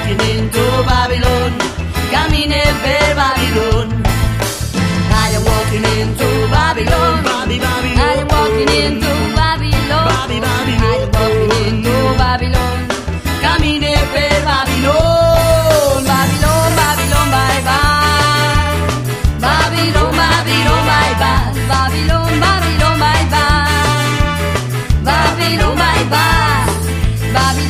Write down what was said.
walking into Babylon. Caminé per Babylon. I am walking into Babylon. Bobby, Babylon. I am walking into Babylon. Bobby, Babylon. I am walking into Babylon. Caminé per Babylon. Babylon, Babylon, bye bye. Babylon, Babylon, bye bye. Babylon, Babylon, bye bye. Babylon, bye bye. Babylon.